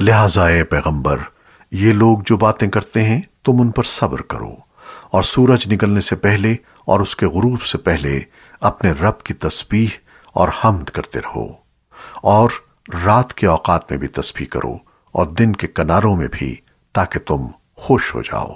لہٰذا اے پیغمبر، یہ لوگ جو باتیں کرتے ہیں، تم ان پر صبر کرو۔ اور سورج نکلنے سے پہلے اور اس کے غروب سے پہلے اپنے رب کی تسبیح اور حمد کرتے رہو۔ اور رات کے اوقات میں بھی تسبیح کرو اور دن کے کناروں میں بھی تاکہ تم خوش ہو جاؤ۔